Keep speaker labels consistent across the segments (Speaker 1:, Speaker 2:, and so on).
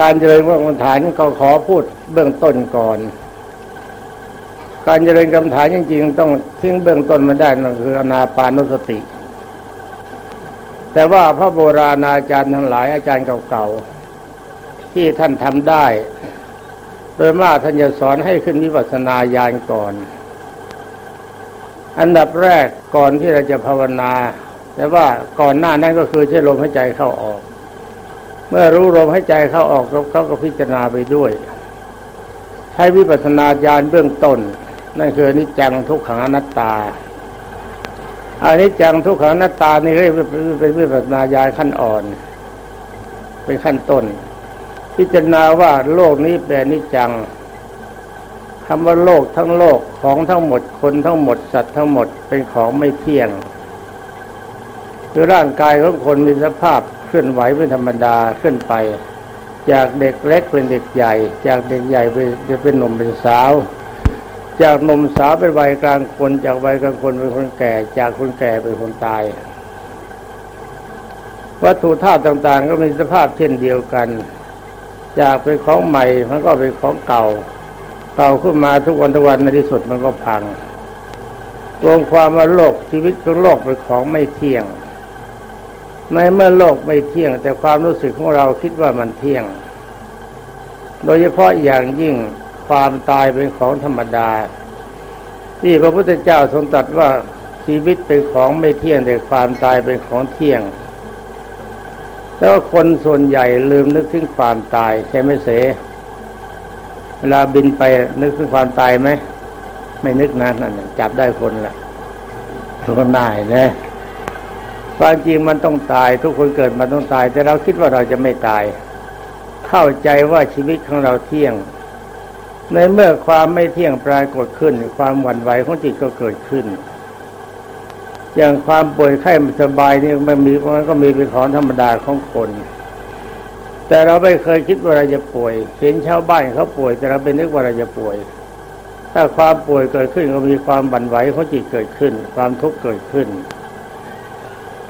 Speaker 1: การเจริญกรรมฐานก็ขอพูดเบื้องต้นก่อน การเจริญกรรมฐานจริงๆต้องทิ้งเบื้องต้นมาได้นั่นคืออนาปานุสติ แต่ว่าพระโบราณอาจารย์ทั้งหลายอาจารย์เก่าๆที่ท่านทำได้ โดยมากท่านจะสอนให้ขึ้นวิปัสสนาญาณก่อน อันดับแรกก่อนที่เราจะภาวนา แต่ว่าก่อนหน้านั้นก็คือใช้ลมหายใจเข้าออก เมื่อรู้ลมหายใจเข้าออกเขาก็พิจารณาไปด้วย ใช้วิปัสสนาญาณเบื้องต้น นั่นคือนิจจังทุกขังอนัตตาอันนี้จังทุกขังอนัตตานี่เรียกเป็นวิปัสสนาญาณขั้นอ่อน เป็นขั้นต้น พิจารณาว่าโลกนี้เป็นนิจังคำว่าโลกทั้งโลกของทั้งหมดคนทั้งหมดสัตว์ทั้งหมดเป็นของไม่เที่ยง คือร่างกายของคนมีสภาพ เคลื่อนไหวเป็นธรรมดาขึ้นไป จากเด็กเล็กเป็นเด็กใหญ่ จากเด็กใหญ่ไปจะเป็นหนุ่มเป็นสาว จากหนุ่มสาวเป็นวัยกลางคน จากวัยกลางคนเป็นคนแก่ จากคนแก่เป็นคนตาย วัตถุธาตุต่างๆ ก็มีสภาพเช่นเดียวกัน จากเป็นของใหม่มันก็เป็นของเก่าเก่าขึ้นมาทุกวันทุกวันในที่สุดมันก็พังรวมความว่าโลกชีวิตของโลกเป็นของไม่เที่ยง ในเมื่อโลกไม่เที่ยง แต่ความรู้สึกของเราคิดว่ามันเที่ยง โดยเฉพาะอย่างยิ่งความตายเป็นของธรรมดา ที่พระพุทธเจ้าทรงตรัสว่าชีวิตเป็นของไม่เที่ยงแต่ความตายเป็นของเที่ยง แล้วคนส่วนใหญ่ลืมนึกถึงความตายใช่ไหมเสเวลาบินไปนึกถึงความตายไหมไม่นึกนะนั่นจับได้คนละคนได้นะ ความจริงมันต้องตาย ทุกคนเกิดมาต้องตาย แต่เราคิดว่าเราจะไม่ตาย เข้าใจว่าชีวิตของเราเที่ยง ในเมื่อความไม่เที่ยงปรากฏขึ้น ความหวั่นไหวของจิตก็เกิดขึ้น อย่างความป่วยไข้ไม่สบายนี่มันมีมันก็มีเป็นของธรรมดาของคน แต่เราไม่เคยคิดว่าเราจะป่วย เห็นชาวบ้านเขาป่วย แต่เราเป็นนึกว่าเราจะป่วย ถ้าความป่วยเกิดขึ้นก็มีความบั่นไหวของจิตเกิดขึ้น ความทุกข์เกิดขึ้น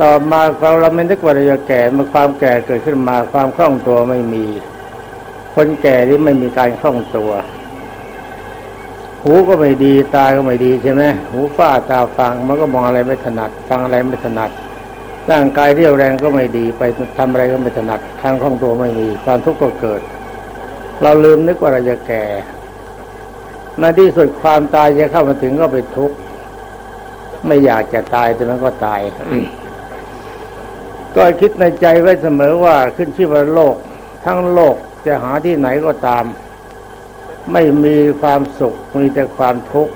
Speaker 1: ต่อมาเราเราไม่นึกว่าเราจะแก่เมื่อความแก่เกิดขึ้นมาความคล่องตัวไม่มี คนแก่ที่ไม่มีการคล่องตัว หูก็ไม่ดีตาก็ไม่ดีใช่ไหมหูฝ้าตาฟังมันก็มองอะไรไม่ถนัด ฟังอะไรไม่ถนัดร่างกายเรี่ยวแรงก็ไม่ดีไปทำอะไรก็ไม่ถนัดทางคล่องตัวไม่มีความทุกข์ก็เกิด เราลืมนึกว่าเราจะแก่ในที่สุดความตายจะเข้ามาถึงก็เป็นทุกข์ไม่อยากจะตายแต่มันก็ตาย ก็คิดในใจไว้เสมอว่าขึ้นชื่อว่าโลก ทั้งโลกจะหาที่ไหนก็ตาม ไม่มีความสุขมีแต่ความทุกข์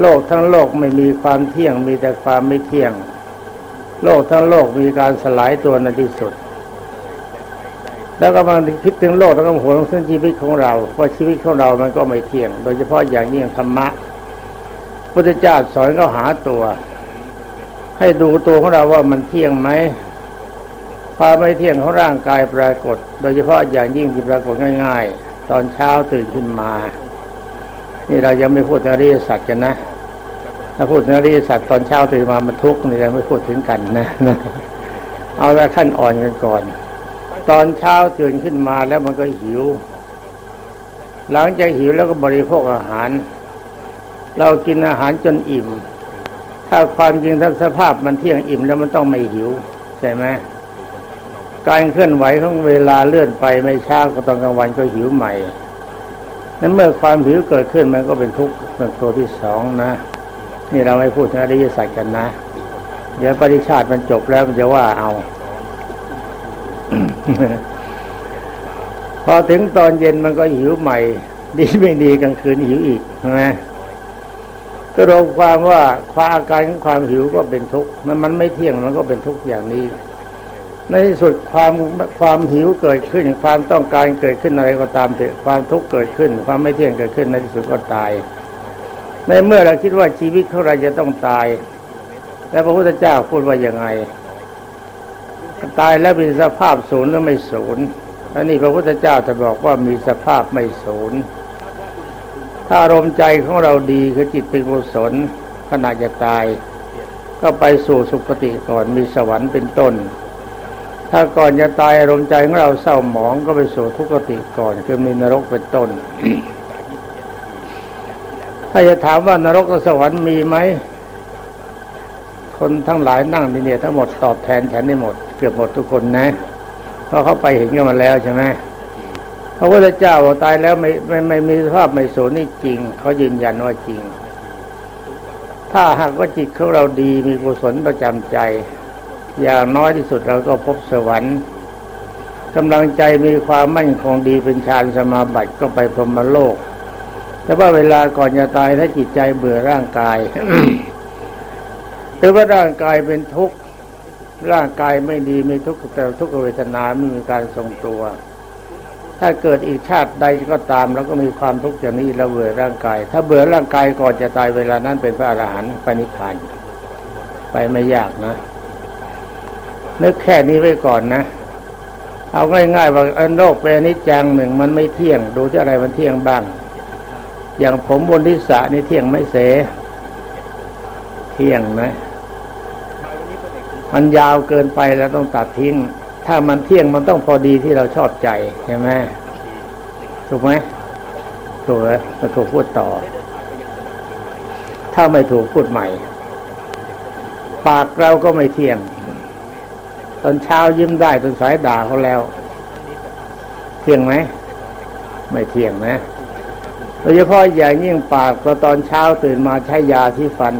Speaker 1: โลกทั้งโลกไม่มีความเที่ยงมีแต่ความไม่เที่ยง โลกทั้งโลกมีการสลายตัวในที่สุด แล้วก็บาคิดถึงโลกแล้วก็หัวงซึ่งชีวิตของเราว่าชีวิตของเรามันก็ไม่เที่ยง โดยเฉพาะอย่างยิ่งธรรมะพุทธเจ้าสอนก็หาตัว ให้ดูตัวของเราว่ามันเที่ยงไหม ความไม่เที่ยงของร่างกายปรากฏ โดยเฉพาะอย่างยิ่งที่ปรากฏง่าย ๆ ตอนเช้าตื่นขึ้นมา นี่เรายังไม่พูดถึงอริยสัจกันนะถ้าพูดถึงอริยสัจตอนเช้าตื่นมามันทุกข์นี่เราไม่พูดถึงกันนะเอาละขั้นอ่อนกันก่อน ตอนเช้าตื่นขึ้นมาแล้วมันก็หิว หลังจากหิวแล้วก็บริโภคอาหาร เรากินอาหารจนอิ่ม ถ้าความจริงถ้าสภาพมันเที่ยงอิ่มแล้วมันต้องไม่หิวใช่ไหม การเคลื่อนไหวของเวลาเลื่อนไปไม่ช้าก็ตอนกลางวันก็หิวใหม่ นั้นเมื่อความหิวเกิดขึ้นมันก็เป็นทุกข์เป็นตัวที่สองนะ นี่เราไม่พูดถึงอริยสัจกันนะ เดี๋ยวปริชาติมันจบแล้วมันจะว่าเอาพอถึงตอนเย็นมันก็หิวใหม่ ดีไม่ดีกลางคืนหิวอีกใช่ไหมก็รวมความว่าความอาการของความหิวก็เป็นทุกข์มันมันไม่เที่ยงมันก็เป็นทุกข์อย่างนี้ ในที่สุดความความหิวเกิดขึ้น ความต้องการเกิดขึ้นอะไรก็ตามเถอะความทุกข์เกิดขึ้น ความไม่เที่ยงเกิดขึ้นในที่สุดก็ตาย ในเมื่อเราคิดว่าชีวิตของเราจะต้องตาย แล้วพระพุทธเจ้าพูดว่ายังไง ตายแล้วเป็นสภาพศูนย์หรือไม่ศูนย์อันนี้พระพุทธเจ้าจะบอกว่ามีสภาพไม่ศูนย์ถ้าอารมณ์ใจของเราดีคือจิตเป็นกุศลขณะจะตาย ก็ไปสู่สุคติก่อนมีสวรรค์เป็นต้น ถ้าก่อนจะตายอารมณ์ใจของเราเศร้าหมองก็ไปสู่ทุกขติก่อน คือมีนรกเป็นต้น ถ้าจะถามว่านรกกับสวรรค์มีไหม คนทั้งหลายนั่งที่เนี่ยทั้งหมดตอบแทนฉันได้หมด เกือบหมดทุกคนนะเพราะเขาไปเห็นกันมาแล้วใช่ไหมพระพุทธเจ้าตายแล้วไม่ไม่ไม่มีสภาพไม่สูญนี่จริง เขายืนยันว่าจริง ถ้าหากว่าจิตของเราดีมีกุศลประจำใจ อย่างน้อยที่สุดเราก็พบสวรรค์กำลังใจมีความมั่นคงดีเป็นฌานสมาบัติก็ไปพรหมโลก แต่ว่าเวลาก่อนจะตายถ้าจิตใจเบื่อร่างกายหรือว่าร่างกายเป็นทุกข์ร่างกายไม่ดีมีทุกข์แต่ทุกขเวทนาไม่มีการทรงตัว ถ้าเกิดอีกชาติใดก็ตามแล้วก็มีความทุกข์อย่างนี้แล้วเบื่อร่างกาย ถ้าเบื่อร่างกายก่อนจะตายเวลานั้นเป็นพระอรหันต์ไปนิพพานไปไม่ยากนะ นึกแค่นี้ไว้ก่อนนะ เอาง่ายๆว่าอันโลกเป็นนิจจังหนึ่งมันไม่เที่ยง ดูที่อะไรมันเที่ยงบ้าง อย่างผมบนทิศะนี่เที่ยงไม่เส เที่ยงไหมมันยาวเกินไปแล้วต้องตัดทิ้ง ถ้ามันเที่ยงมันต้องพอดีที่เราชอบใจใช่ไหมถูกไหมถูกไหมมาถูกพูดต่อ ถ้าไม่ถูกพูดใหม่ ปากเราก็ไม่เที่ยง ตอนเช้ายิ้มได้ตอนสายด่าเขาแล้ว เที่ยงไหมไม่เที่ยงนะโดยเฉพาะอย่างยิ่งปากพอตอนเช้าตื่นมาใช้ยาที่ฟัน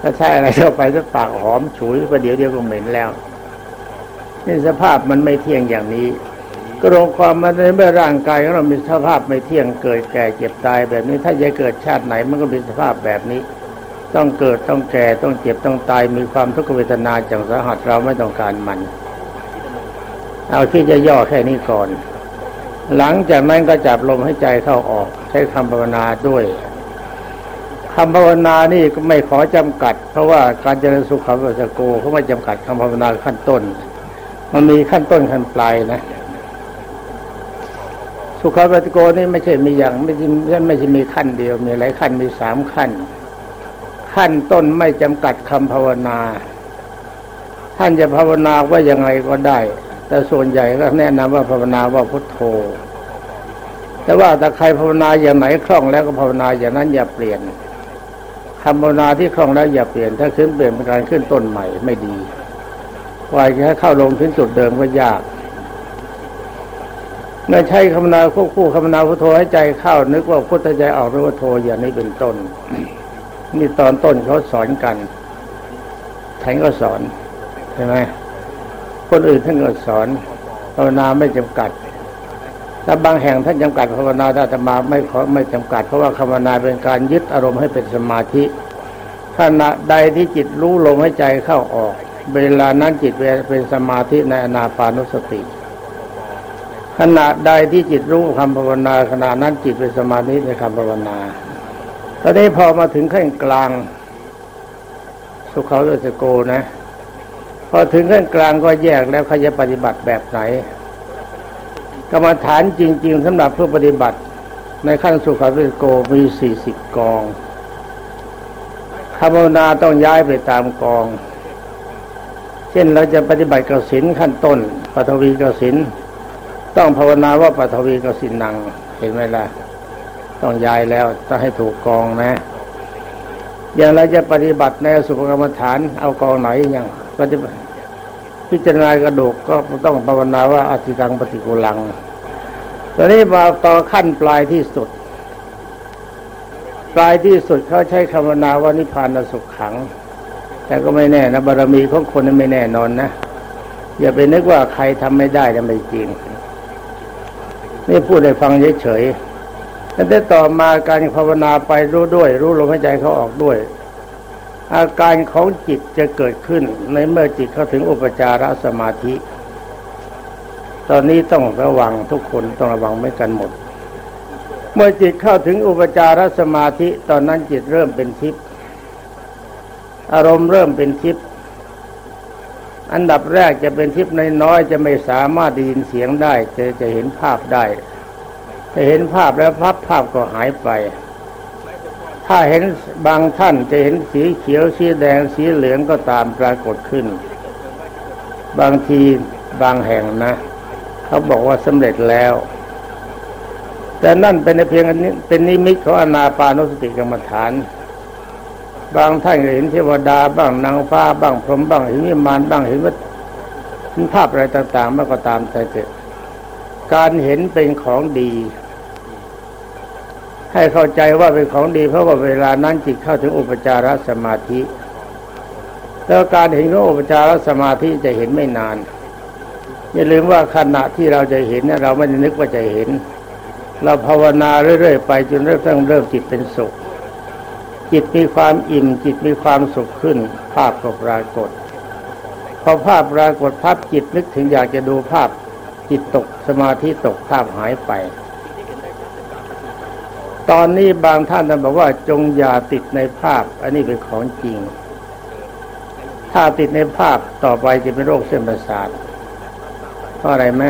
Speaker 1: ถ้าใช้อะไรเข้าไปถ้าปากหอมฉุยประเดี๋ยวเดียวก็เหม็นแล้วนี่สภาพมันไม่เที่ยงอย่างนี้ก็รวมความมาในเมื่อร่างกายของเรามีสภาพไม่เที่ยงเกิดแก่เจ็บตายแบบนี้ ถ้าจะเกิดชาติไหนมันก็เป็นสภาพแบบนี้ ต้องเกิดต้องแก่ต้องเจ็บต้องตายมีความทุกขเวทนาจังสาหัสเราไม่ต้องการมัน เอาที่จะย่อแค่นี้ก่อน หลังจากนั้นก็จับลมให้ใจเข้าออกใช้คำภาวนาด้วยคำภาวนานี่ก็ไม่ขอจำกัด เพราะว่าการเจริญสุขวิปัสโกเขาไม่จำกัดคำภาวนาขั้นต้น มันมีขั้นต้นขั้นปลายนะ สุขวิปัสโกนี่ไม่ใช่มีอย่างไม่ใช่ไม่ใช่มีขั้นเดียว มีหลายขั้นมีสามขั้น ขั้นต้นไม่จำกัดคำภาวนา ท่านจะภาวนาว่ายังไงก็ได้ แต่ส่วนใหญ่ก็แนะนำว่าภาวนาว่าพุทโธ แต่ว่าถ้าใครภาวนาอย่างไหนคล่องแล้วก็ภาวนาอย่างนั้นอย่าเปลี่ยนคำภาวนาที่คล่องแล้วอย่าเปลี่ยน ถ้าขึ้นเปลี่ยนเป็นการขึ้นต้นใหม่ไม่ดีกว่าจะเข้าลงถึงจุดเดิมก็ยากเมื่อใช้คำนาควบคู่คำนาพุทโธให้ใจเข้านึกว่าพุทธใจออกหรือว่าโทอย่างนี้เป็นต้น นี่ตอนต้นเขาสอนกันท่านก็สอนใช่ไหมคนอื่นท่านก็สอนภาวนาไม่จำกัดถ้าบางแห่งท่านจำกัดภาวนาถ้าธรรมาไม่ขอไม่จำกัด เพราะว่าภาวนาเป็นการยึดอารมณ์ให้เป็นสมาธิขณะใดที่จิตรู้ลมให้ใจเข้าออก เวลานั้นจิตเป็นสมาธิในอนาปานุสติ ขณะใดที่จิตรู้คำภาวนาขณะนั้นจิตเป็นสมาธิในคำภาวนา ตอนนี้พอมาถึงขั้นกลาง สุขาโลสโกนะ พอถึงขั้นกลางก็แยกแล้วเขาจะปฏิบัติแบบไหน กรรมฐานจริง ๆสำหรับผู้ปฏิบัติ ในขั้นสุขาวิโกมีสี่สิบกองคำภาวนาต้องย้ายไปตามกอง เช่นเราจะปฏิบัติกสินขั้นต้นปฐวีกสินต้องภาวนาว่าปฐวีกสินนัง เห็นไหมล่ะ ต้องย้ายแล้วต้องให้ถูกกองนะ อย่างเราจะปฏิบัติในสุภกรรมฐานเอากองไหนอย่างปฏิบัติพิจารณากระดูกก็ต้องภาวนาว่าอธิกังปฏิกุลัง ตอนนี้มาต่อขั้นปลายที่สุด ปลายที่สุดเขาใช้คำนาว่านิพพานสุขขัง แต่ก็ไม่แน่นะบารมีของคนนั้นไม่แน่นอนนะ อย่าไปนึกว่าใครทำไม่ได้นะไม่จริง นี่พูดให้ฟังเฉยๆ แต่ต่อมาการภาวนาไปรู้ด้วย รู้ลมหายใจเขาออกด้วย อาการของจิตจะเกิดขึ้นในเมื่อจิตเข้าถึงอุปจารสมาธิ ตอนนี้ต้องระวังทุกคนต้องระวังไม่กันหมด เมื่อจิตเข้าถึงอุปจารสมาธิ ตอนนั้นจิตเริ่มเป็นทิพย์อารมณ์เริ่มเป็นทิพย์อันดับแรกจะเป็นทิพย์น้อยๆจะไม่สามารถได้ยินเสียงได้จะจะเห็นภาพได้ จะเห็นภาพแล้วภาพภาพก็หายไป ถ้าเห็นบางท่านจะเห็นสีเขียวสีแดงสีเหลืองก็ตามปรากฏขึ้น บางทีบางแห่งนะ เขาบอกว่าสำเร็จแล้ว แต่นั่นเป็นเพียงอันนี้เป็นนิมิตของอนาปานุสติกรรมฐาน บางท่านเห็นเทวดาบ้างนางฟ้าบ้างพรหมบ้างเห็นวิมานบ้างเห็นว่าภาพอะไรต่างๆมันก็ตามแต่เกิดการเห็นเป็นของดี ให้เข้าใจว่าเป็นของดี เพราะว่าเวลานั้นจิตเข้าถึงอุปจารสมาธิ แล้วการเห็นของอุปจารสมาธิจะเห็นไม่นาน อย่าลืมว่าขณะที่เราจะเห็นเราไม่ได้นึกว่าจะเห็น เราภาวนาเรื่อยๆไปจนเริ่มตั้งเริ่มจิตเป็นสุข จิตมีความอิ่มจิตมีความสุขขึ้น ภาพก็ปรากฏพอภาพปรากฏภาพจิตนึกถึงอยากจะดูภาพจิตตกสมาธิตกภาพหายไป ตอนนี้บางท่านท่านบอกว่าจงอย่าติดในภาพ อันนี้เป็นของจริง ถ้าติดในภาพต่อไปจะเป็นโรคเส้นประสาทเพราะอะไรไหม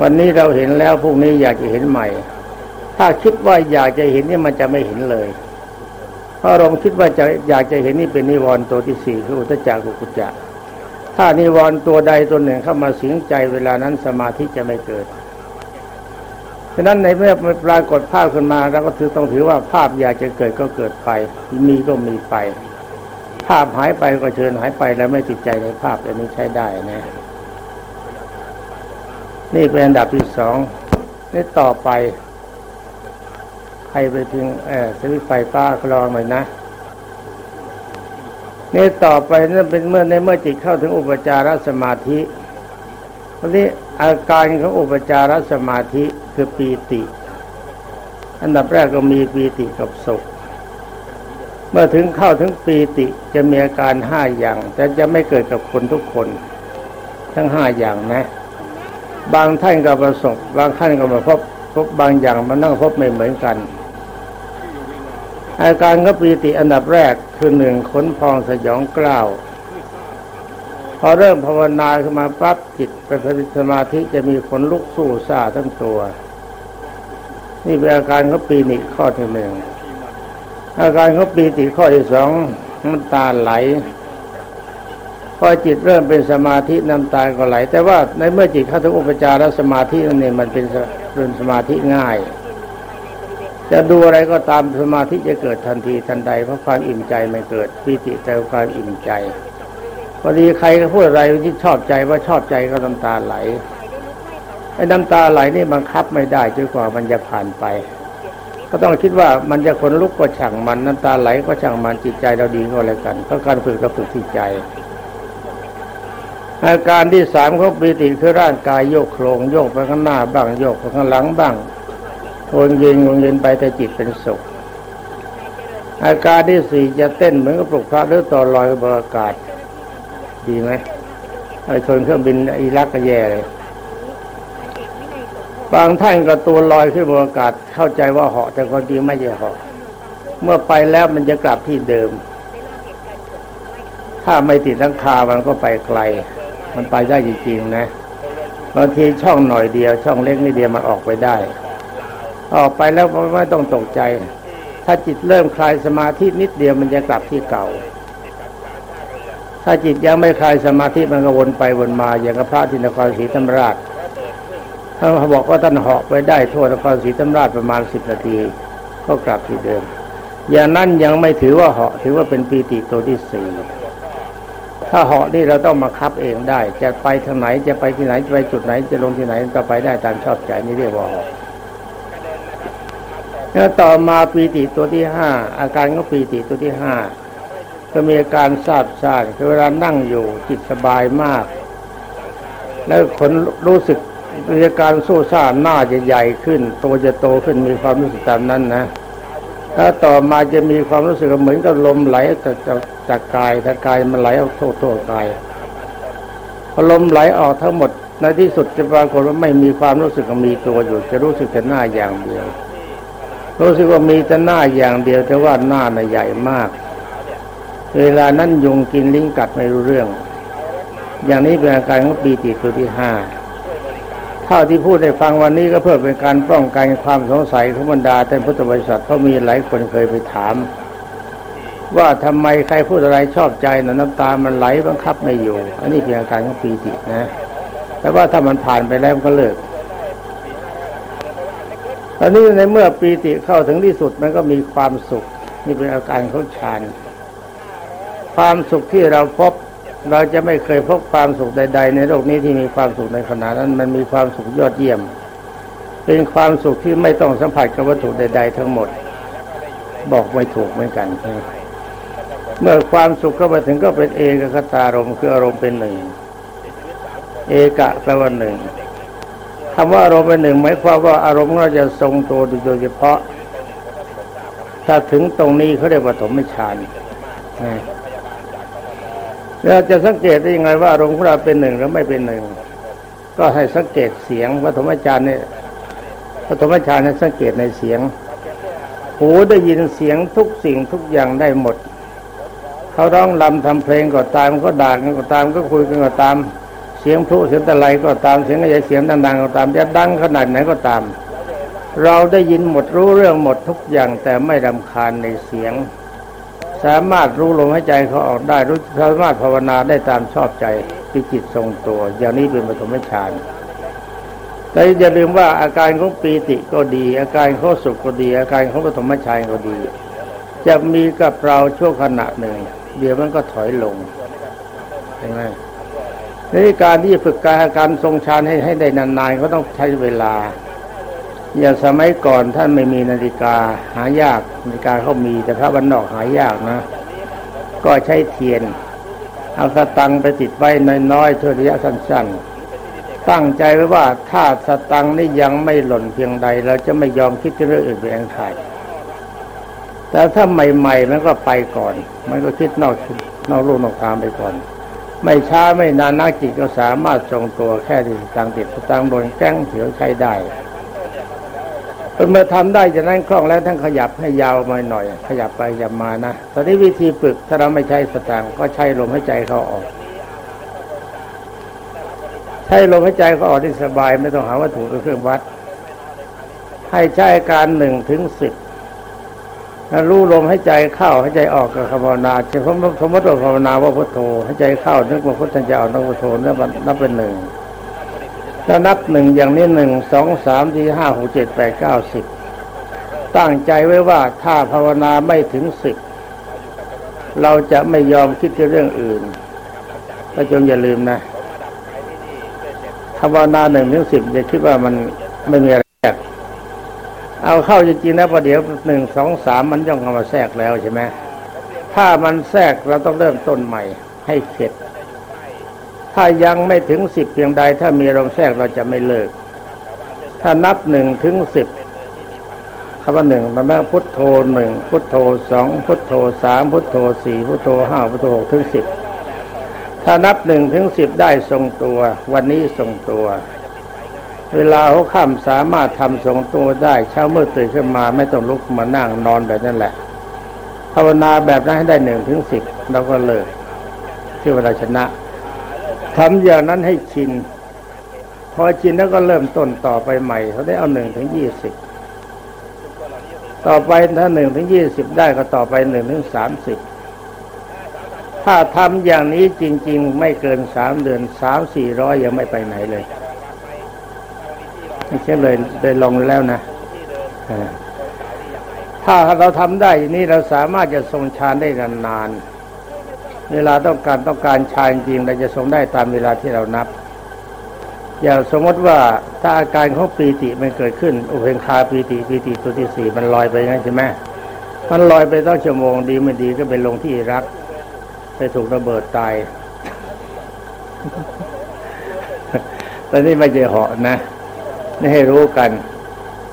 Speaker 1: วันนี้เราเห็นแล้วพรุ่งนี้อยากจะเห็นใหม่ ถ้าคิดว่าอยากจะเห็นนี่มันจะไม่เห็นเลยเพราะลองคิดว่าจะอยากจะเห็นนี่เป็นนิวรณ์ตัวที่สี่คืออุตจักกุกุจจะถ้านิวรณ์ตัวใดตัวหนึ่งเข้ามาสิงใจเวลานั้นสมาธิจะไม่เกิด ฉะนั้นในเมื่อปรากฏภาพขึ้นมาเราก็ถือต้องถือว่าภาพอยากจะเกิดก็เกิดไป มีก็มีไป ภาพหายไปก็เชิญหายไปแล้วไม่ติดใจในภาพอันนี้ใช้ได้นะ นี่เป็นอันดับที่สองนี่ต่อไปใครไปถึงเออสวิตไฟฟ้าก็ลองหน่อยนะนี่ต่อไปนั่นเป็นเมื่อในเมื่อจิตเข้าถึงอุปจารสมาธิ วันนี้อาการของอุปจารสมาธิคือปีติ อันดับแรกก็มีปีติกับสุข เมื่อถึงเข้าถึงปีติจะมีอาการห้าอย่าง แต่จะไม่เกิดกับคนทุกคน ทั้งห้าอย่างนะ บางท่านก็ประสบบางท่านก็มาพบพบบางอย่างมันนั่งพบไม่เหมือนกัน อาการก็ปีติอันดับแรกคือหนึ่งขนพองสยองกล้าว พอเริ่มภาวนาขึ้นมาปั๊บจิตเป็นสมาธิจะมีขนลุกสู้ซาทั้งตัว นี่เป็นอาการเขาปีนิข้อที่หนึ่งอาการเขาปีติข้อที่สองน้ำตาไหลพอจิตเริ่มเป็นสมาธิน้ำตาก็ไหล แต่ว่าในเมื่อจิตเข้าถึงอุปจารสมาธินั่นเองมันเป็นเป็นสมาธิง่าย จะดูอะไรก็ตามสมาธิจะเกิดทันทีทันใดเพราะความอิ่มใจไม่เกิดปิติแต่ความอิ่มใจ พอดีใครก็พูดอะไรที่ชอบใจว่าชอบใจก็น้ำตาไหลไอ้น้ำตาไหลนี่บังคับไม่ได้จนกว่ามันจะผ่านไป ก็ต้องคิดว่ามันจะคนลุกก็ช่างมันน้ำตาไหลก็ช่างมันจิตใจเราดีก็แล้วกันเพราะการฝึกเราฝึกที่ใจ อาการที่สามของปิติคือร่างกายโยกโครงโยกไปข้างหน้าบ้างโยกไปข้างหลังบ้างวนเย็นวนเย็นไปแต่จิตเป็นสุขอาการที่สี่จะเต้นเหมือนกับปลุกพระหรือต่อลอยบรากาศ ดีไหมไอ้ชนเครื่องบินอิรักก็แย่เลยบางท่านก็ตัวลอยขึ้นบรากาศเข้าใจว่าเหาะแต่ความจริงไม่ใช่เหาะเมื่อไปแล้วมันจะกลับที่เดิม ถ้าไม่ติดทั้งคามันก็ไปไกล มันไปได้จริงๆนะบางทีช่องหน่อยเดียว ช่องเล็กนิดเดียวมันออกไปได้ ออกไปแล้วไม่ต้องตกใจ ถ้าจิตเริ่มคลายสมาธินิดเดียวมันจะกลับที่เก่า ถ้าจิตยังไม่คลายสมาธิมันก็วนไปวนมา อย่างกับพระที่นครศรีธรรมราชท่านบอกว่าท่านเหาะไปได้ทั่วนครศรีธรรมราชประมาณสิบนาที ก็กลับที่เดิม อย่างนั้นยังไม่ถือว่าเหาะถือว่าเป็นปีติตัวที่สี่ถ้าเหาะนี่เราต้องมาคับเองได้ จะไปทางไหนจะไปที่ไหนจะไปจุดไหน จะลงที่ไหนก็ไปได้ตามชอบใจนี่เรียกว่าเหาะแล้วต่อมาปีติตัวที่ห้าอาการก็ปีติตัวที่ห้า ก็มีอาการซาบซ่านคือเวลานั่งอยู่จิตสบายมาก แล้วคนรู้สึกมีอาการสู้ซ่าหน้าจะใหญ่ขึ้น ตัวจะโตขึ้นมีความรู้สึกตามนั้นนะถ้าต่อมาจะมีความรู้สึกเหมือนกับลมไหลจากจากกายถ้ากายมันไหลออกทั่วทั่วกายพอลมไหลออกทั้งหมดในที่สุดจะปรากฏว่าไม่มีความรู้สึกมีตัวอยู่ จะรู้สึกแต่หน้าอย่างเดียว รู้สึกว่ามีแต่หน้าอย่างเดียวแต่ว่าหน้าน่ะใหญ่มาก เวลานั้นยุงกินลิ้งกัดไม่รู้เรื่อง อย่างนี้เป็นอาการของปีติตัวที่ห้าเท่าที่พูดในฟังวันนี้ก็เพื่อเป็นการป้องกันความสงสัยของบรรดาท่านพุทธบริษัทเพราะมีหลายคนเคยไปถาม ว่าทำไมใครพูดอะไรชอบใจนน้ำตามันไหลบังคับไม่อยู่ อันนี้เป็นอาการของปีตินะ แต่ว่าถ้ามันผ่านไปแล้วมันก็เลิกตอนนี้ในเมื่อปีติเข้าถึงที่สุดมันก็มีความสุข นี่เป็นอาการของฌาน ความสุขที่เราพบ เราจะไม่เคยพบความสุขใด ๆ ในโลกนี้ที่มีความสุขในขณะนั้น มันมีความสุขยอดเยี่ยม เป็นความสุขที่ไม่ต้องสัมผัสกับวัตถุใด ๆ ทั้งหมด บอกไม่ถูกเหมือนกันเมื่อความสุขเข้ามาถึงก็เป็นเอกคตารมคืออารมณ์เป็นหนึ่ง เอกะแปลว่าหนึ่งคำว่าอารมณ์เป็นหนึ่งหมายความว่าอารมณ์เราจะทรงตัวโดยเฉพาะ ถ้าถึงตรงนี้เขาเรียกว่าถมฌาน เราจะสังเกตได้ยังไงว่าอารมณ์ของเราเป็นหนึ่งหรือไม่เป็นหนึ่ง ก็ให้สังเกตเสียงวัฏมฌานเนี่ยวัฏมฌานให้สังเกตในเสียง หูได้ยินเสียงทุกสิ่งทุกอย่างได้หมด เขาร้องลำทำเพลงก็ตามก็ด่ากันก็ตามก็คุยกันก็ตาม เสียงพลุเสียงตะไลก็ตามเสียงอะไรเสียงดังๆก็ตามจะดังขนาดไหนก็ตาม เราได้ยินหมดรู้เรื่องหมดทุกอย่างแต่ไม่รำคาญในเสียง สามารถรู้ลมหายใจเขาออกได้รู้สามารถภาวนาได้ตามชอบใจปิจิตทรงตัว อย่างนี้เป็นปฐมฌานแต่อย่าลืมว่าอาการของปีติก็ดี อาการของสุขก็ดี อาการของปฐมฌานก็ดี จะมีกับเราช่วงขณะหนึ่ง เดี๋ยวมันก็ถอยลงเห็นไหมในการที่ฝึกการอาการทรงฌานให้ให้ได้นานๆก็ต้องใช้เวลา อย่างสมัยก่อนท่านไม่มีนาฬิกาหายากนาฬิกาเขามี แต่พระวันนอกหายากนะ ก็ใช้เทียน เอาสตังไปติดไว้น้อยๆช่วระยะสั้นๆ ตั้งใจไว้ว่าถ้าสตังนี่ยังไม่หล่นเพียงใด เราจะไม่ยอมคิดเรื่องอื่นไปแองขาดแต่ถ้าใหม่ๆมันก็ไปก่อน มันก็คิดนอกนอกลูกนอกทางไปก่อน ไม่ช้าไม่นานนักจิตก็สามารถทรงตัวแค่ที่สตังติดสตังโดนแก้งเถียวใช้ได้ เมื่อทำได้จากนั้นคล่องแล้วทั้งขยับให้ยาวมาหน่อย ขยับไปขยับมานะตอนนี้วิธีฝึกถ้าเราไม่ใช้สตางค์ก็ใช้ลมหายใจเขาออก ใช้ลมหายใจเขาออกที่สบาย ไม่ต้องหาวัตถุเป็นเครื่องวัด ให้ใช้การหนึ่งถึงสิบถ้ารู้ลมหายใจเข้าหายใจออกกับภาวนาเฉพาะสมมติว่าภาวนาว่าพุทโธหายใจเข้านึกว่าพุทธัญญานึกพุทโธนับเป็นหนึ่ง ถ้านับหนึ่งอย่างนี้หนึ่งสองสามสี่ห้าหกเจ็ดแปดเก้าสิบตั้งใจไว้ว่าถ้าภาวนาไม่ถึงสิบเราจะไม่ยอมคิดเรื่องอื่นก็จงอย่าลืมนะภาวนาหนึ่งถึงสิบอย่าคิดว่ามันไม่มีอะไรแทรกเอาเข้าจริงๆนะประเดี๋ยวหนึ่งสองสามมันย่องเข้ามาแทรกแล้วใช่ไหมถ้ามันแทรกเราต้องเริ่มต้นใหม่ให้เข็ด ถ้ายังไม่ถึงสิบเพียงใด ถ้ามีลมแทรกเราจะไม่เลิก ถ้านับหนึ่งถึงสิบคำว่าหนึ่งมันแม่พุทโธหนึ่งพุทโธสองพุทโธสามพุทโธสี่พุทโธห้าพุทโธหกถึงสิบถ้านับหนึ่งถึงสิบได้ทรงตัว วันนี้ทรงตัว เวลาเขาค่ำสามารถทำทรงตัวได้ เช้าเมื่อตื่นขึ้นมาไม่ต้องลุกมานั่งนอนแบบนั้นแหละภาวนาแบบนั้นให้ได้หนึ่งถึงสิบเราก็เลิกที่เวลาชนะ ทำอย่างนั้นให้ชิน พอชินแล้วก็เริ่มต้นต่อไปใหม่เขาได้เอาหนึ่งถึงยี่สิบต่อไปถ้าหนึ่งถึงยี่สิบได้ก็ต่อไปหนึ่งถึงสามสิบถ้าทำอย่างนี้จริง ๆ ไม่เกินสามเดือนสามสี่ร้อยยังไม่ไปไหนเลยไม่ใช่เลยได้ลองแล้วนะถ้าเราทำได้นี้เราสามารถจะทรงฌานได้นานๆ เวลาต้องการต้องการชายจริงเราจะทรงได้ตามเวลาที่เรานับ อย่างสมมติว่าถ้าอาการของปีติมันเกิดขึ้น อุเพงคาปีติปีติตัวที่สี่มันลอยไปงั้นใช่ไหมมันลอยไปตั้งชั่วโมงดีไม่ดีก็ไปลงที่รัก ไปถูกระเบิดตายตอนนี้ไม่ใช่เหาะนะนี่ให้รู้กัน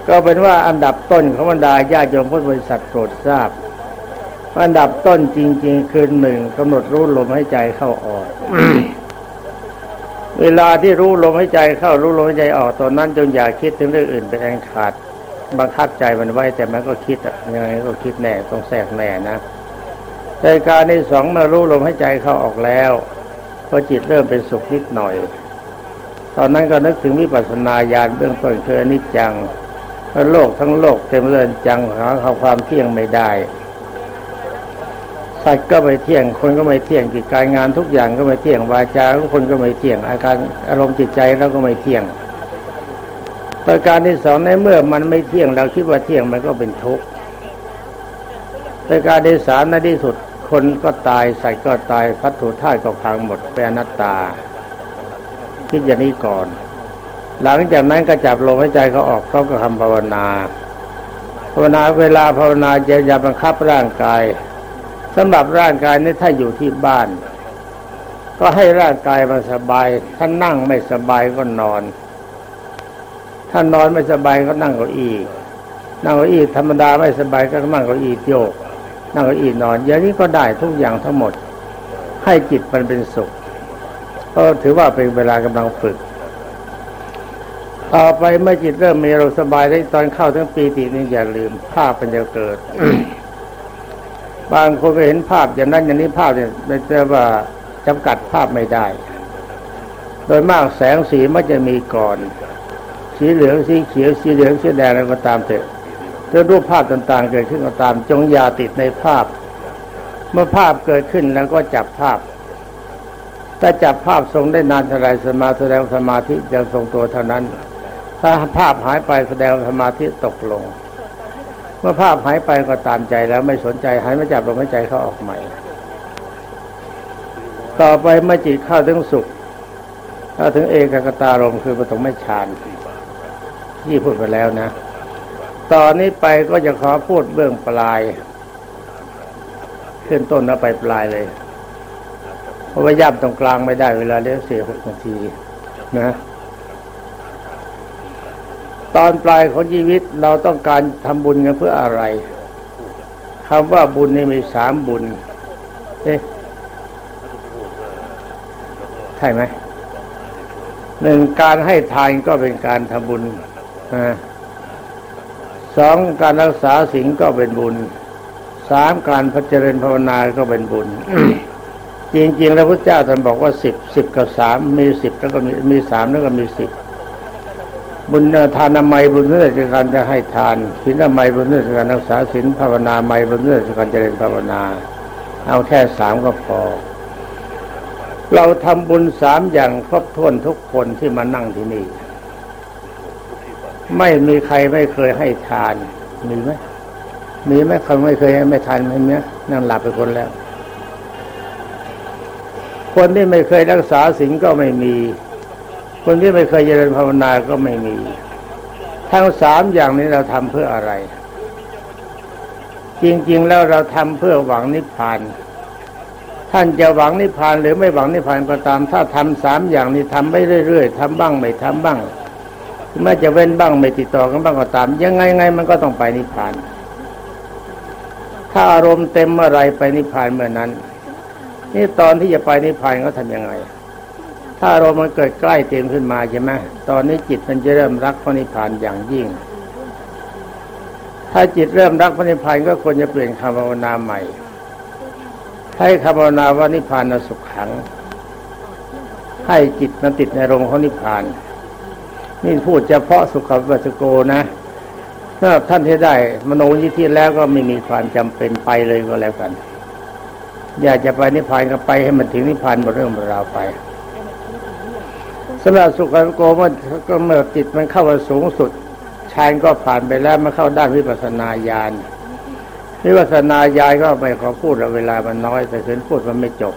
Speaker 1: ก็เป็นว่าอันดับต้นของบรรดาญาติโยมพุทธบริษัทโปรดทราบ อันดับต้นจริง ๆ คือหนึ่งกำหนดรู้ลมหายใจเข้าออก เวลาที่รู้ลมหายใจเข้ารู้ลมหายใจออกตอนนั้นจงอย่าคิดถึงเรื่องอื่นเป็นอันขาดบังคับใจมันไว้ แต่มันก็คิดยังไงก็คิดแน่ต้องแทรกแน่นะใจการในสองมารู้ลมหายใจเข้าออกแล้วพอจิตเริ่มเป็นสุขนิดหน่อย ตอนนั้นก็นึกถึงวิปัสสนาญาณเบื้องต้นคืออนิจจังโลกทั้งโลกเต็มเรือนจังหาความเที่ยงไม่ได้ สัตว์ก็ไม่เที่ยง คนก็ไม่เที่ยงกิจการงานทุกอย่างก็ไม่เที่ยงวาจาของคนก็ไม่เที่ยง อาการอารมณ์จิตใจเราก็ไม่เที่ยง ประการที่สองในเมื่อมันไม่เที่ยงเราคิดว่าเที่ยงมันก็เป็นทุกข์ประการที่สามในที่สุดคนก็ตายสัตว์ก็ตายพัตถุธาตุก็พังหมดเป็นอนัตตาคิดอย่างนี้ก่อน หลังจากนั้นก็จับลมหายใจเขาออกเขาก็ทำภาวนาภาวนาเวลาภาวนาจะอย่าบังคับร่างกาย สำหรับร่างกายนี้ถ้าอยู่ที่บ้าน ก็ให้ร่างกายมันสบาย ถ้านั่งไม่สบายก็นอน ถ้านอนไม่สบายก็นั่งเก้าอี้นั่งเก้าอี้ธรรมดาไม่สบายก็นั่งเก้าอี้โยก นั่งเก้าอี้นอนอย่างนี้ก็ได้ทุกอย่างทั้งหมด ให้จิตมันเป็นสุขก็ถือว่าเป็นเวลากำลังฝึก ต่อไปเมื่อจิตเริ่มมีเราสบายได้ตอนเข้าทั้งปีตินี่อย่าลืมภาพมันจะเกิด บางคนก็เห็นภาพอย่างนั้นอย่างนี้ภาพเนี่ยไม่ใช่ว่าจำกัดภาพไม่ได้ โดยมากแสงสีมันจะมีก่อน สีเหลืองสีเขียวสีเหลืองสีแดงอะไรก็ตามเถอะถ้ารูปภาพต่างๆ เกิดขึ้นก็ตาม จงอย่าติดในภาพ เมื่อภาพเกิดขึ้นแล้วก็จับภาพถ้าจับภาพทรงได้นานเท่าไรสมาแสดงสมาธิจะทรงตัวเท่านั้น ถ้าภาพหายไปแสดงสมาธิตกลง มื่อภาพหายไปก็ตามใจแล้วไม่สนใจหายมาจับลมหายใจเขาออกใหม่ ต่อไปเมื่อจิตเข้าถึงสุขถ้าถึงเอกกตารมคือปฐมฌานที่พูดไปแล้วนะ ตอนนี้ไปก็จะขอพูดเบื้องปลาย ขึ้นต้นแล้วไปปลายเลย เพราะว่าย่ำตรงกลางไม่ได้เวลาเลี้ยวเสียหกนาทีนะ ตอนปลายของชีวิตเราต้องการทำบุญกันเพื่ออะไรคำว่าบุญนี่มีสามบุญเอ๊ะใช่ไหมหนึ่งการให้ทานก็เป็นการทำบุญสองการรักษาศีลก็เป็นบุญสามการพัฒเจริญภาวนาก็เป็นบุญ จริงๆ แล้วพระเจ้าท่านบอกว่าสิบสิบกับสามมีสิบแล้วก็มีมีสามแล้วก็มีสิบ บุญทานนามัยบุญเนื่องจการจะให้ทานศีลนามัยบุญเนื่องจการรักษาศีลภาวนาไมัยบุญเนื่องจาการเจริญภาวนา เอาแค่สามก็พอ เราทำบุญสามอย่างครบถ้วนทุกคนที่มานั่งที่นี่ ไม่มีใครไม่เคยให้ทาน มีไหมมีไหมคนไม่เคยให้ไม่ทานไหมเนี่ยนั่งหลับไปคนแล้ว คนที่ไม่เคยรักษาศีลก็ไม่มี คนที่ไม่เคยเจริญภาวนาก็ไม่มี ทั้งสามอย่างนี้เราทำเพื่ออะไร จริง ๆ แล้วเราทำเพื่อหวังนิพพาน ท่านจะหวังนิพพานหรือไม่หวังนิพพานก็ตาม ถ้าทำสามอย่างนี้ทำไปเรื่อยๆทำบ้างไม่ทำบ้างแม้จะเว้นบ้างไม่ติดต่อกันบ้างก็ตาม ยังไงไงมันก็ต้องไปนิพพาน ถ้าอารมณ์เต็มเมื่อไรไปนิพพานเมื่อนั้น นี่ตอนที่จะไปนิพพานเขาทำยังไง ถ้าอารมณ์มันเกิดใกล้เต็มขึ้นมาใช่ไหมตอนนี้จิตมันจะเริ่มรักพระนิพพานอย่างยิ่ง ถ้าจิตเริ่มรักพระนิพพานก็ควรจะเปลี่ยนคำภาวนาใหม่ ให้คำภาวนาว่านิพพานสุขขัง ให้จิตมันติดในอารมณ์ของนิพพาน นี่พูดเฉพาะสุขวัสโกนะถ้าท่านที่ได้มโนยิธิแล้วก็ไม่มีความจำเป็นไปเลยก็แล้วกัน อยากจะไปนิพพานก็ไปให้มันถึงนิพพานหมดเรื่องหมดราวไป สำหรับสุขโกมันก็เมื่อจิตมันเข้ามาสูงสุดฌานก็ผ่านไปแล้วมันเข้าด้านวิปัสนาญาณวิปัสนาญาณก็ไม่ขอพูดเวลามันน้อยแต่เห็นพูดมันไม่จบ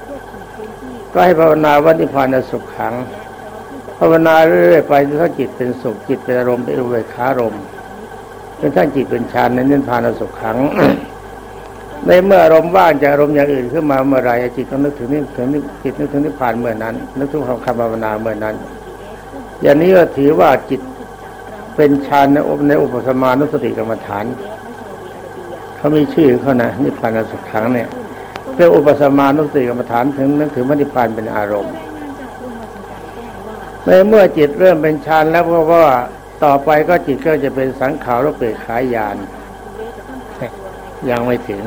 Speaker 1: ก็ให้ภาวนาว่านิพพานสุขขังภาวนาเรื่อยๆไปจนจิตเป็นสุขจิตเป็นอารมณ์เป็นอุเบกขารมณ์จนท่าจิตเป็นฌานในนิพพานสุขขังในเมื่ออารมณ์ว่างจากอารมณ์อย่างอื่นขึ้นมาเมื่อไรจิตก็นึกถึงนี่ถึงนี่จิตนึกถึงนิพพานเมื่อนั้นนึกถึงคำภาวนาเมื่อนั้น อย่างนี้ก็ถือว่าจิตเป็นฌานในอุในอุปสมานุสติกรรมฐานเขามีชื่อเขานะนิพพานสุขขังเนี่ยเป็นอุปสมานุสติกรรมฐานถึงนึกถึงนิพพานเป็นอารมณ์ในเมื่อจิตเริ่มเป็นฌานแล้วก็ว่าต่อไปก็จิตก็จะเป็นสังขารเปรตขายานยังไม่ถึง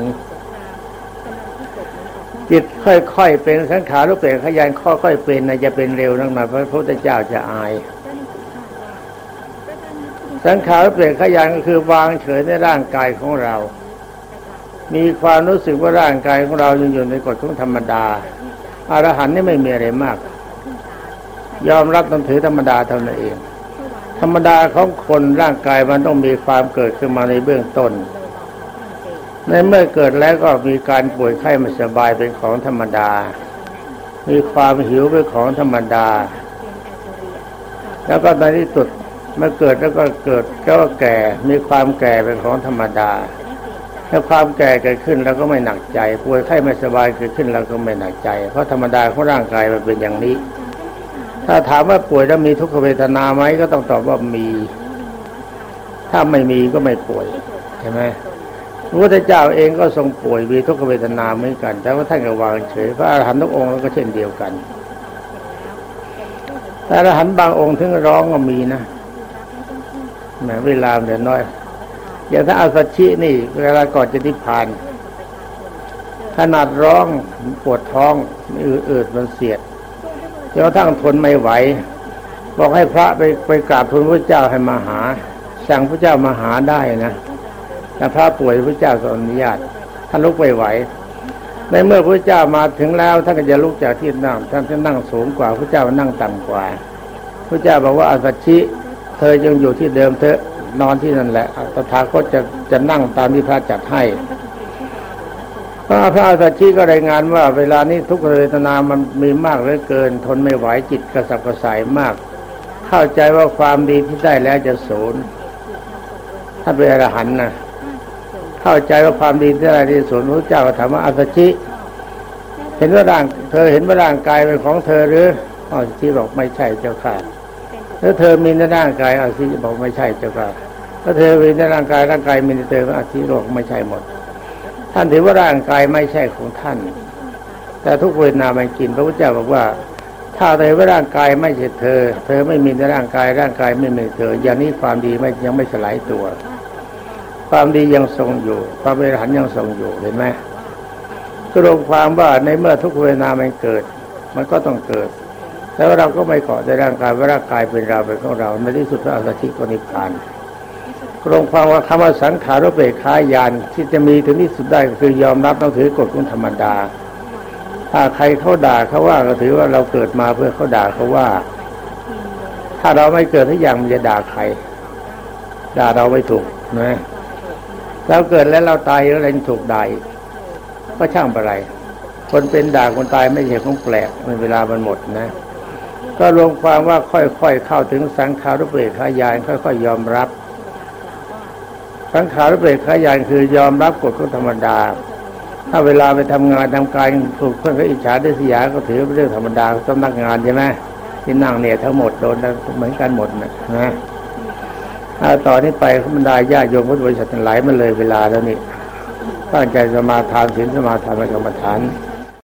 Speaker 1: จิตค่อยๆเป็นสังขารเปรตขยานค่อยๆเป็นนะจะเป็นเร็วนักหนาเพราะพระพุทธเจ้าจะอาย สังขารเปรตขยานก็คือวางเฉยในร่างกายของเรา มีความรู้สึกว่าร่างกายของเรายังอยู่ในกฎของธรรมดาอรหันต์นี่ไม่มีอะไรมาก ยอมรับต้องถือธรรมดาเท่านั้นเอง ธรรมดาของคนร่างกายมันต้องมีความเกิดขึ้นมาในเบื้องต้น ในเมื่อเกิดแล้วก็มีการป่วยไข้ไม่สบายเป็นของธรรมดา มีความหิวเป็นของธรรมดา แล้วก็ในที่สุดเมื่อเกิดแล้วก็เกิดก็แก่ มีความแก่เป็นของธรรมดา ถ้าความแก่เกิดขึ้นแล้วก็ไม่หนักใจ ป่วยไข้ไม่สบายเกิดขึ้นแล้วก็ไม่หนักใจ เพราะธรรมดาของร่างกายมันเป็นอย่างนี้ ถ้าถามว่าป่วยแล้วมีทุกขเวทนาไหมก็ต้องตอบว่ามี ถ้าไม่มีก็ไม่ป่วยใช่ไหม พระพุทธเจ้าเองก็ทรงป่วยมีทุกขเวทนาเหมือนกัน แต่ว่าท่านก็วางเฉยพระอรหันต์ทุกองค์ก็เช่นเดียวกันแต่อรหันต์บางองค์ถึงร้องก็มีนะแหมเวลาเดี๋ยน้อย อย่างถ้าอาสัชชินี่ เวลาก่อนจะนิพพานขนาดร้องปวดท้องอืดมันเสียดจนกระทั่งทนไม่ไหว บอกให้พระไปไปกราบทูลพระเจ้าให้มาหา สั่งพระเจ้ามาหาได้นะ แต่พระป่วยพระเจ้าก็อนุญาตท่านลุกไปไหว ในเมื่อพระเจ้ามาถึงแล้วท่านก็จะลุกจากที่นั่งท่านจะนั่งสูงกว่าพระเจ้านั่งต่ำกว่าพระเจ้าบอกว่าอาสัชชิเธอยังอยู่ที่เดิมเถอนอนที่นั่นแหละตถาคตจะจะนั่งตามที่พระจัดให้พระพระอาสัชชีก็รายงานว่า เวลานี้ทุกขเวทนามันมีมากเหลือเกิน ทนไม่ไหวจิตกระสับกระส่ายมาก เข้าใจว่าความดีที่ได้แล้วจะสูญถ้าเป็นอรหันต์นะ เข้าใจว่าความดีที่ได้ที่สูญพระเจ้าก็ถามว่าอาสัชชีเห็นว่าร่างเธอเห็นว่าร่างกายเป็นของเธอหรืออาสัชชีบอกไม่ใช่เจ้าค่ะแล้วเธอมีในร่างกายอาชีบอกไม่ใช่เจ้าค่ะถ้าเธอมีในร่างกายร่างกายมีในเธออาชีบอกไม่ใช่หมด ท่านถือว่าร่างกายไม่ใช่ของท่าน แต่ทุกเวทนามันกินพระพุทธเจ้าบอกว่าถ้าเธอว่าร่างกายไม่ใช่เธอ เธอไม่มีในร่างกายร่างกายไม่มีเธอ อย่างนี้ความดีไม่ยังไม่สลายตัว ความดียังทรงอยู่ ความเป็นหันยังทรงอยู่เห็นไหมก็รวมความว่าในเมื่อทุกเวนามันเกิด มันก็ต้องเกิด แต่ว่าเราก็ไม่เกาะในร่างกายว่าร่างกายเป็นเราเป็นของเราในที่สุดพระอรหันต์ก็นิพพานกรงความว่าคำว่าสังขารเปรคายานที่จะมีถึงที่สุดได้ก็คือยอมรับต้องถือกฎของธรรมดา ถ้าใครเขาด่าเขาว่าก็ถือว่าเราเกิดมาเพื่อเขาด่าเขาว่า ถ้าเราไม่เกิดทุกอย่างมันจะด่าใครด่าเราไม่ถูกนะ เราเกิดแล้วเราตายแล้วเราถูกด่าก็ช่างอะไรคนเป็นด่าคนตายไม่ใช่ของแปลกในเวลามันหมดนะ ก็รวมความว่าค่อยๆเข้าถึงสังขารุเปรขายานค่อยๆยอมรับ สังขารเปรตขายานคือยอมรับกฎของธรรมดา ถ้าเวลาไปทำงานทำการถูกเพื่อนเขาอิจฉาได้เสียก็ถือเป็นเรื่องธรรมดาสำนักงานใช่ไหมที่นั่งเนี่ยทั้งหมดโดนเหมือนกันหมดนะนะ ถ้าต่อนนี้ไปบรรดาญาโยมพุทธบริษัทหลายมันเลยเวลาแล้วนี่ตั้งใจสมาทานศีลสมาทานกรรมฐานาน